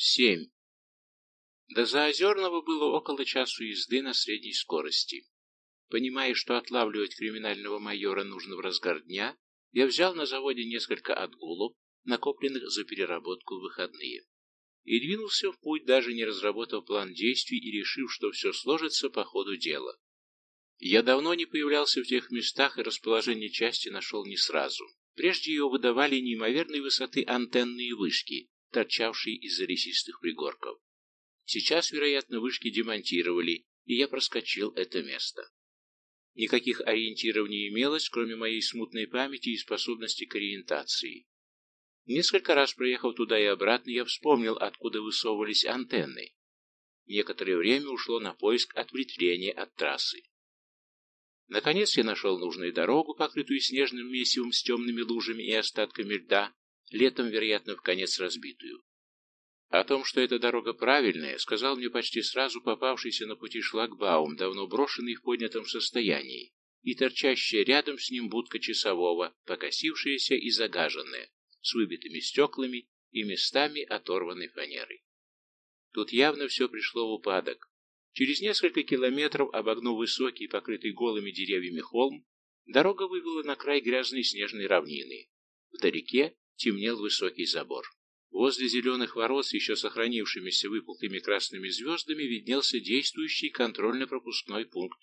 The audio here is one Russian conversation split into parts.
Семь. До Заозерного было около часу езды на средней скорости. Понимая, что отлавливать криминального майора нужно в разгар дня, я взял на заводе несколько отгулов, накопленных за переработку в выходные, и двинулся в путь, даже не разработав план действий и решив, что все сложится по ходу дела. Я давно не появлялся в тех местах и расположение части нашел не сразу. Прежде ее выдавали неимоверной высоты антенные вышки, торчавшие из-за лесистых пригорков. Сейчас, вероятно, вышки демонтировали, и я проскочил это место. Никаких ориентиров не имелось, кроме моей смутной памяти и способности к ориентации. Несколько раз проехав туда и обратно, я вспомнил, откуда высовывались антенны. Некоторое время ушло на поиск ответвления от трассы. Наконец я нашел нужную дорогу, покрытую снежным месивом с темными лужами и остатками льда, летом, вероятно, в конец разбитую. О том, что эта дорога правильная, сказал мне почти сразу попавшийся на пути шлагбаум, давно брошенный в поднятом состоянии, и торчащая рядом с ним будка часового, покосившаяся и загаженная, с выбитыми стеклами и местами оторванной фанерой. Тут явно все пришло в упадок, Через несколько километров, обогнув высокий, покрытый голыми деревьями холм, дорога вывела на край грязной снежной равнины. Вдалеке темнел высокий забор. Возле зеленых ворот с еще сохранившимися выпуклыми красными звездами виднелся действующий контрольно-пропускной пункт.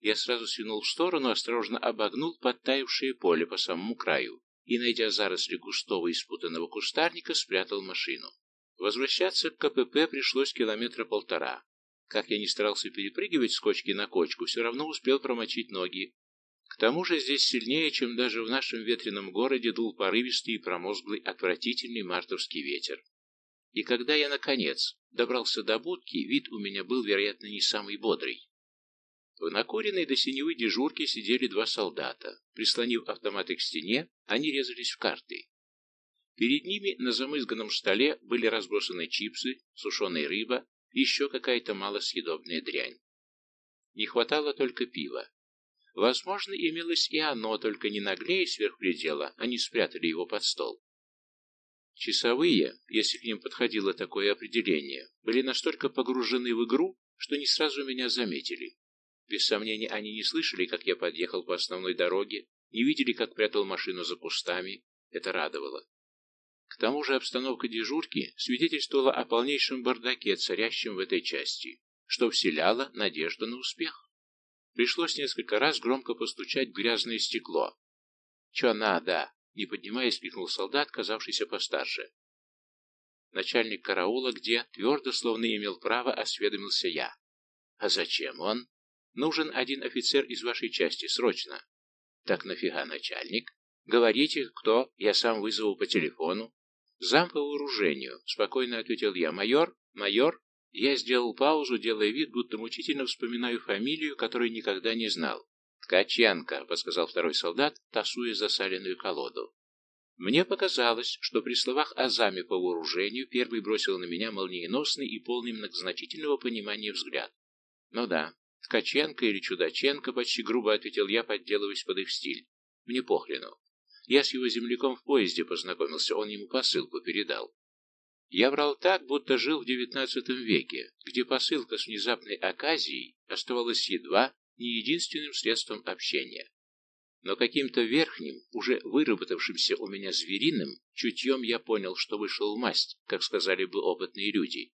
Я сразу свинул в сторону, осторожно обогнул подтаявшее поле по самому краю и, найдя заросли густого и спутанного кустарника, спрятал машину. Возвращаться к КПП пришлось километра полтора. Как я не старался перепрыгивать с кочки на кочку, все равно успел промочить ноги. К тому же здесь сильнее, чем даже в нашем ветреном городе, дул порывистый и промозглый отвратительный мартовский ветер. И когда я, наконец, добрался до будки, вид у меня был, вероятно, не самый бодрый. В накуренной до синевы дежурке сидели два солдата. Прислонив автоматы к стене, они резались в карты. Перед ними на замызганном столе были разбросаны чипсы, сушеная рыба, еще какая-то малосъедобная дрянь. Не хватало только пива. Возможно, имелось и оно, только не наглее сверх предела, они спрятали его под стол. Часовые, если к ним подходило такое определение, были настолько погружены в игру, что не сразу меня заметили. Без сомнения, они не слышали, как я подъехал по основной дороге, не видели, как прятал машину за кустами. Это радовало. К тому же обстановка дежурки свидетельствовала о полнейшем бардаке, царящем в этой части, что вселяло надежду на успех. Пришлось несколько раз громко постучать в грязное стекло. «Че надо?» — не поднимаясь, крикнул солдат, казавшийся постарше. Начальник караула где, твердо, словно имел право, осведомился я. «А зачем он?» «Нужен один офицер из вашей части, срочно». «Так нафига начальник?» «Говорите, кто, я сам вызову по телефону». «Зам по вооружению», — спокойно ответил я. «Майор? Майор?» Я сделал паузу, делая вид, будто мучительно вспоминаю фамилию, которую никогда не знал. «Ткаченко», — подсказал второй солдат, тасуя засаленную колоду. Мне показалось, что при словах о заме по вооружению первый бросил на меня молниеносный и полный многозначительного понимания взгляд. «Ну да, Ткаченко или Чудаченко», — почти грубо ответил я, подделываясь под их стиль. «Мне похрену. Я с его земляком в поезде познакомился, он ему посылку передал. Я врал так, будто жил в девятнадцатом веке, где посылка с внезапной оказией оставалась едва не единственным средством общения. Но каким-то верхним, уже выработавшимся у меня звериным, чутьем я понял, что вышел масть, как сказали бы опытные люди,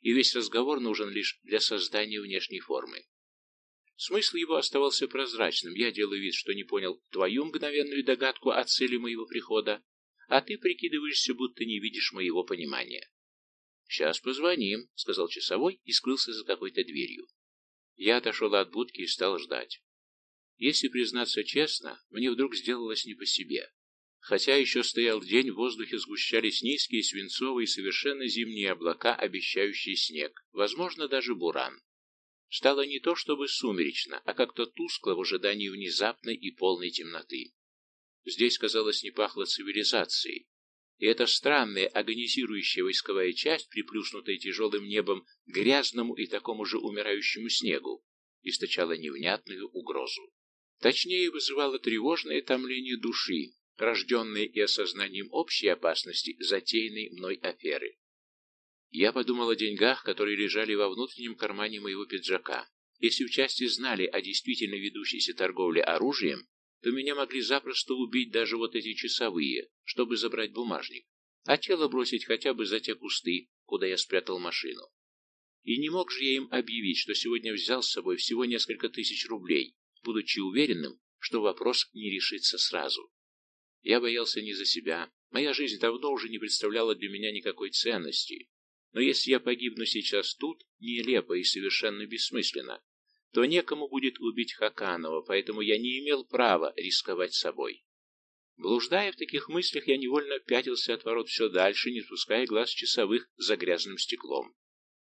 и весь разговор нужен лишь для создания внешней формы. Смысл его оставался прозрачным. Я делаю вид, что не понял твою мгновенную догадку о цели моего прихода, а ты прикидываешься, будто не видишь моего понимания. «Сейчас позвоним», — сказал часовой и скрылся за какой-то дверью. Я отошел от будки и стал ждать. Если признаться честно, мне вдруг сделалось не по себе. Хотя еще стоял день, в воздухе сгущались низкие свинцовые совершенно зимние облака, обещающие снег, возможно, даже буран. Стало не то чтобы сумеречно, а как-то тускло в ожидании внезапной и полной темноты. Здесь, казалось, не пахло цивилизацией. И эта странная агонизирующая войсковая часть, приплюснутая тяжелым небом грязному и такому же умирающему снегу, источала невнятную угрозу. Точнее, вызывала тревожное томление души, рожденное и осознанием общей опасности затеянной мной аферы. Я подумал о деньгах, которые лежали во внутреннем кармане моего пиджака. Если в части знали о действительно ведущейся торговле оружием, то меня могли запросто убить даже вот эти часовые, чтобы забрать бумажник, а тело бросить хотя бы за те кусты, куда я спрятал машину. И не мог же я им объявить, что сегодня взял с собой всего несколько тысяч рублей, будучи уверенным, что вопрос не решится сразу. Я боялся не за себя, моя жизнь давно уже не представляла для меня никакой ценности, но если я погибну сейчас тут, нелепо и совершенно бессмысленно, то некому будет убить Хаканова, поэтому я не имел права рисковать собой. Блуждая в таких мыслях, я невольно пятился от ворот все дальше, не спуская глаз часовых за грязным стеклом.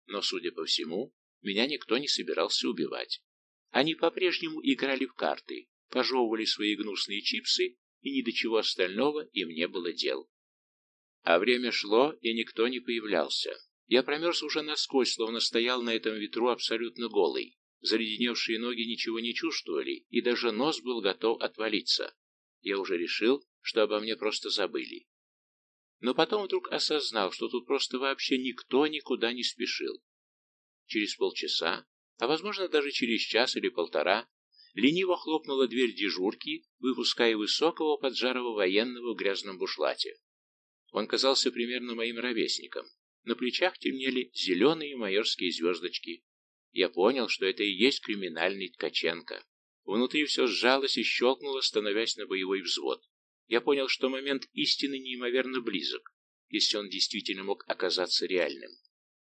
Но, судя по всему, меня никто не собирался убивать. Они по-прежнему играли в карты, пожевывали свои гнусные чипсы, и ни до чего остального им не было дел. А время шло, и никто не появлялся. Я промерз уже насквозь, словно стоял на этом ветру абсолютно голый. Заледеневшие ноги ничего не чувствовали, и даже нос был готов отвалиться. Я уже решил, что обо мне просто забыли. Но потом вдруг осознал, что тут просто вообще никто никуда не спешил. Через полчаса, а возможно даже через час или полтора, лениво хлопнула дверь дежурки, выпуская высокого поджарого военного в грязном бушлате. Он казался примерно моим ровесником. На плечах темнели зеленые майорские звездочки, я понял, что это и есть криминальный Ткаченко. Внутри все сжалось и щелкнуло, становясь на боевой взвод. Я понял, что момент истины неимоверно близок, если он действительно мог оказаться реальным.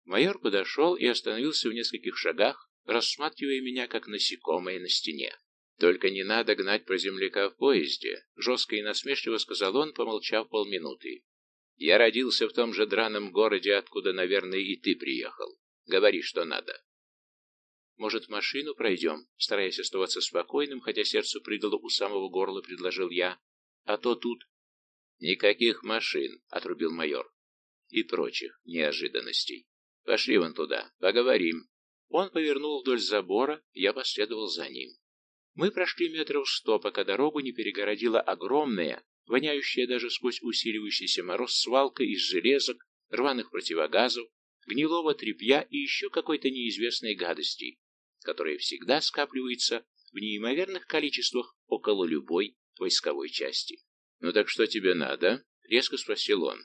Майор подошел и остановился в нескольких шагах, рассматривая меня как насекомое на стене. «Только не надо гнать про земляка в поезде», — жестко и насмешливо сказал он, помолчав полминуты. «Я родился в том же драном городе, откуда, наверное, и ты приехал. Говори, что надо». «Может, машину пройдем?» Стараясь оставаться спокойным, хотя сердце прыгало у самого горла, предложил я. «А то тут...» «Никаких машин», — отрубил майор. «И прочих неожиданностей. Пошли вон туда, поговорим». Он повернул вдоль забора, я последовал за ним. Мы прошли метров сто, пока дорогу не перегородила огромная, воняющая даже сквозь усиливающийся мороз свалка из железок, рваных противогазов, гнилого тряпья и еще какой-то неизвестной гадости, которое всегда скапливается в неимоверных количествах около любой войсковой части. «Ну так что тебе надо?» — резко спросил он.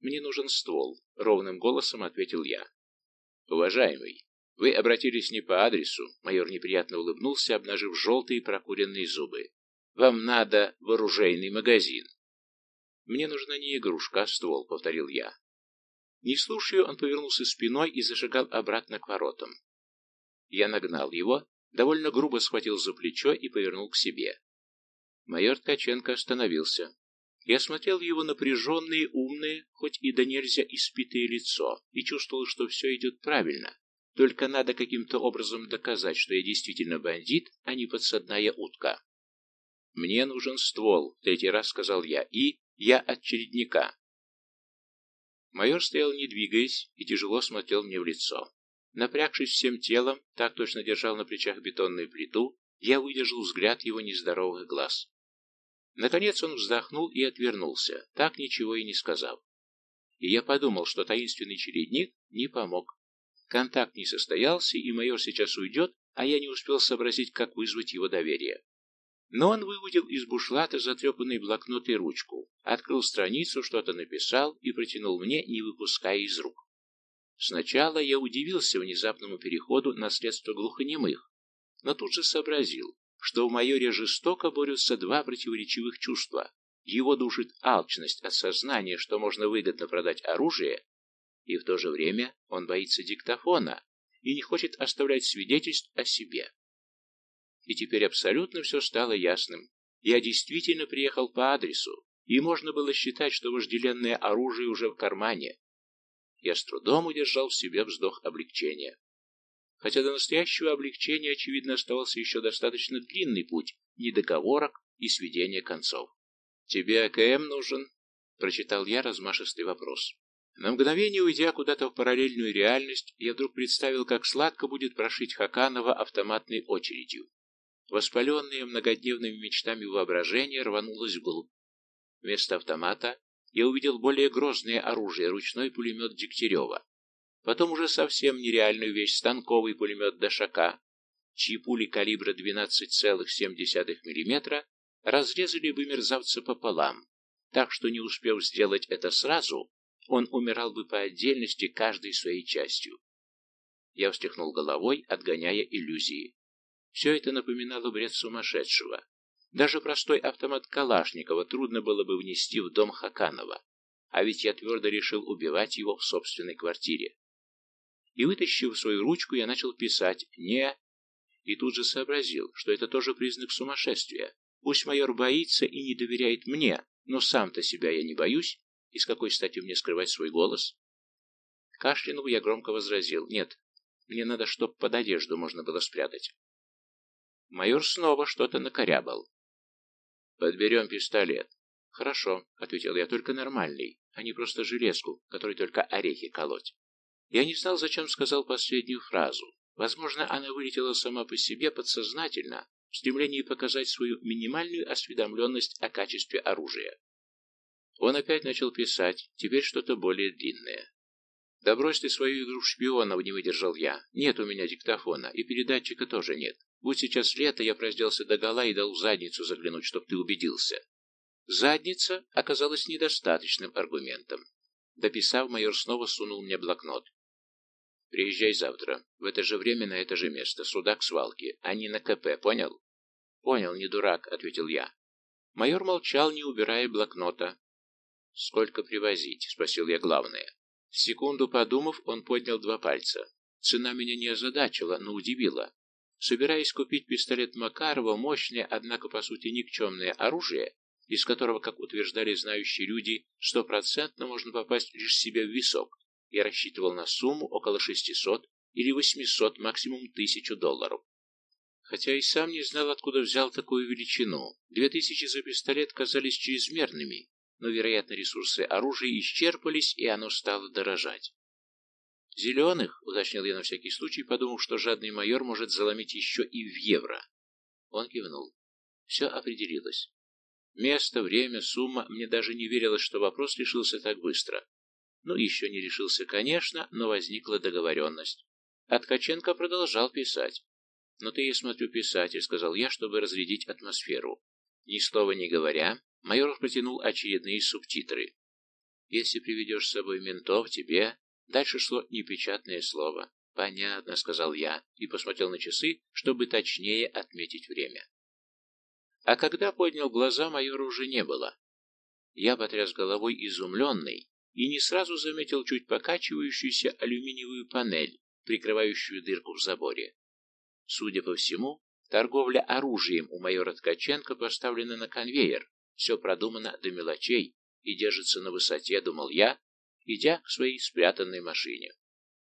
«Мне нужен ствол», — ровным голосом ответил я. «Уважаемый, вы обратились не по адресу», — майор неприятно улыбнулся, обнажив желтые прокуренные зубы. «Вам надо вооружейный магазин». «Мне нужна не игрушка, а ствол», — повторил я. Не слушая, он повернулся спиной и зашагал обратно к воротам. Я нагнал его, довольно грубо схватил за плечо и повернул к себе. Майор Ткаченко остановился. Я смотрел его напряженное, умное, хоть и до нельзя испитое лицо, и чувствовал, что все идет правильно. Только надо каким-то образом доказать, что я действительно бандит, а не подсадная утка. «Мне нужен ствол», — третий раз сказал я, — «и я от чередника». Майор стоял не двигаясь и тяжело смотрел мне в лицо. Напрягшись всем телом, так точно держал на плечах бетонную плиту, я выдержал взгляд его нездоровых глаз. Наконец он вздохнул и отвернулся, так ничего и не сказав. И я подумал, что таинственный чередник не помог. Контакт не состоялся, и майор сейчас уйдет, а я не успел сообразить, как вызвать его доверие. Но он выудил из бушлата затрепанный блокнот и ручку, открыл страницу, что-то написал и протянул мне, не выпуская из рук. Сначала я удивился внезапному переходу на средства глухонемых, но тут же сообразил, что в майоре жестоко борются два противоречивых чувства. Его душит алчность от сознания, что можно выгодно продать оружие, и в то же время он боится диктофона и не хочет оставлять свидетельств о себе. И теперь абсолютно все стало ясным. Я действительно приехал по адресу, и можно было считать, что вожделенное оружие уже в кармане, я с трудом удержал в себе вздох облегчения. Хотя до настоящего облегчения, очевидно, оставался еще достаточно длинный путь недоговорок и сведения концов. «Тебе АКМ нужен?» — прочитал я размашистый вопрос. На мгновение уйдя куда-то в параллельную реальность, я вдруг представил, как сладко будет прошить Хаканова автоматной очередью. Воспаленное многодневными мечтами воображение рванулось вглубь. Вместо автомата я увидел более грозное оружие, ручной пулемет Дегтярева. потом уже совсем нереальную вещь станковый пулемет Дашака, чьи пули калибра 12,7 мм разрезали бы мерзавца пополам, так что не успев сделать это сразу, он умирал бы по отдельности каждой своей частью. Я встряхнул головой, отгоняя иллюзии. Все это напоминало бред сумасшедшего. Даже простой автомат Калашникова трудно было бы внести в дом Хаканова, а ведь я твердо решил убивать его в собственной квартире. И вытащив свою ручку, я начал писать «не», и тут же сообразил, что это тоже признак сумасшествия. Пусть майор боится и не доверяет мне, но сам-то себя я не боюсь, и с какой стати мне скрывать свой голос? Кашлянув я громко возразил «нет, мне надо, чтоб под одежду можно было спрятать». Майор снова что-то накорябал. «Подберем пистолет». «Хорошо», — ответил я, — «только нормальный, а не просто железку, которой только орехи колоть». Я не знал, зачем сказал последнюю фразу. Возможно, она вылетела сама по себе подсознательно, в стремлении показать свою минимальную осведомленность о качестве оружия. Он опять начал писать, теперь что-то более длинное. «Да брось ты свою игру шпионов», — не выдержал я. «Нет у меня диктофона, и передатчика тоже нет. Будь сейчас лето, я разделся догола и дал в задницу заглянуть, чтоб ты убедился». Задница оказалась недостаточным аргументом. Дописав, майор снова сунул мне блокнот. Приезжай завтра. В это же время на это же место. Сюда к свалке, а не на КП, понял? Понял, не дурак, ответил я. Майор молчал, не убирая блокнота. Сколько привозить? Спросил я главное. Секунду подумав, он поднял два пальца. Цена меня не озадачила, но удивила. Собираясь купить пистолет Макарова, мощное, однако по сути никчемное оружие, из которого, как утверждали знающие люди, стопроцентно можно попасть лишь себе в висок, я рассчитывал на сумму около 600 или 800, максимум 1000 долларов. Хотя и сам не знал, откуда взял такую величину. Две тысячи за пистолет казались чрезмерными, но, вероятно, ресурсы оружия исчерпались, и оно стало дорожать. «Зеленых», — уточнил я на всякий случай, подумав, что жадный майор может заломить еще и в евро. Он кивнул. Все определилось. Место, время, сумма. Мне даже не верилось, что вопрос решился так быстро. Ну, еще не решился, конечно, но возникла договоренность. А Ткаченко продолжал писать. «Ну ты, я смотрю, писатель», — сказал я, чтобы разрядить атмосферу. Ни слова не говоря, майор протянул очередные субтитры. «Если приведешь с собой ментов, тебе...» Дальше шло непечатное слово. «Понятно», — сказал я, и посмотрел на часы, чтобы точнее отметить время. А когда поднял глаза, майора уже не было. Я потряс головой изумленный, и не сразу заметил чуть покачивающуюся алюминиевую панель, прикрывающую дырку в заборе. Судя по всему, торговля оружием у майора Ткаченко поставлена на конвейер, все продумано до мелочей и держится на высоте, думал я, идя к своей спрятанной машине.